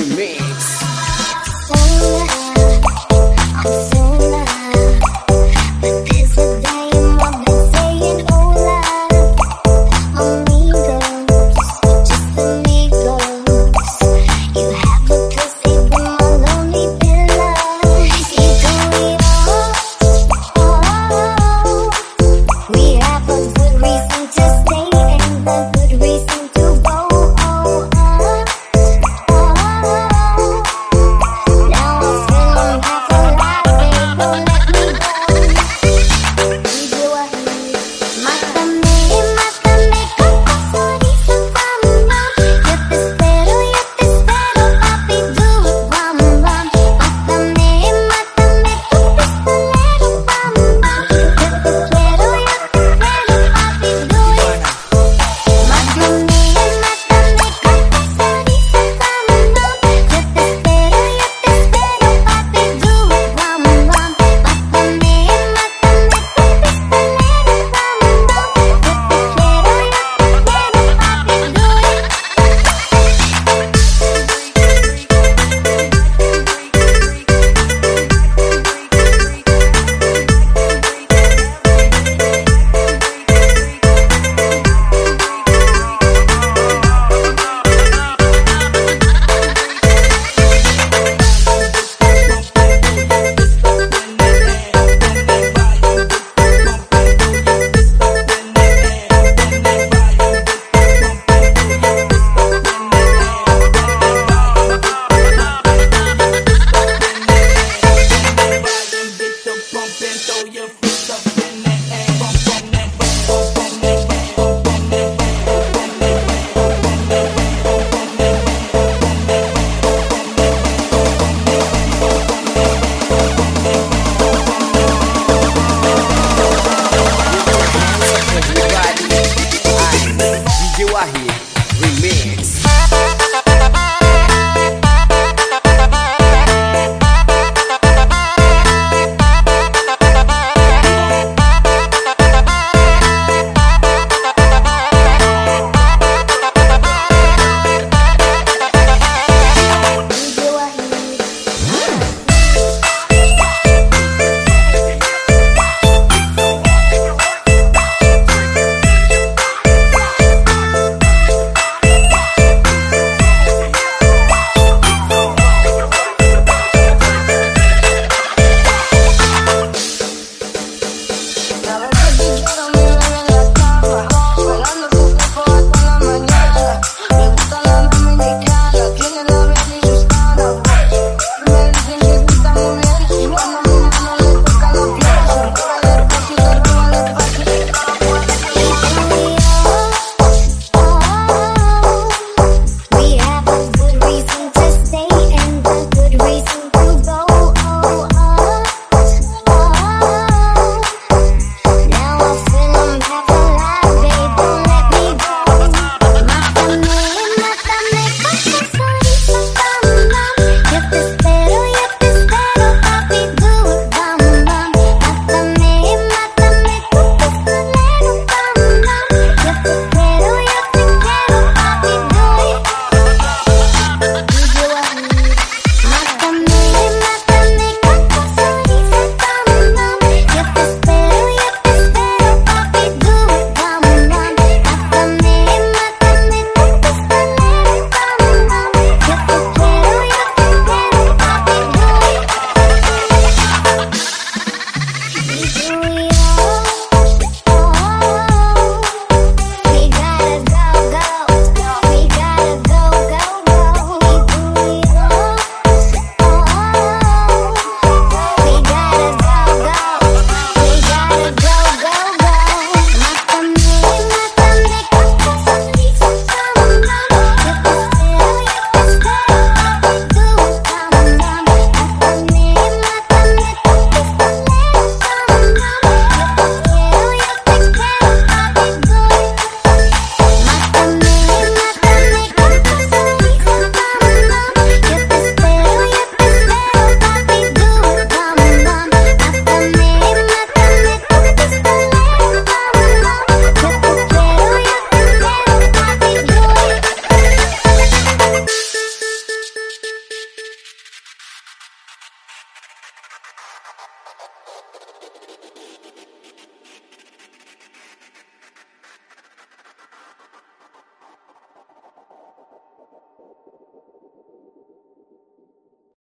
Remix. Oh, I'm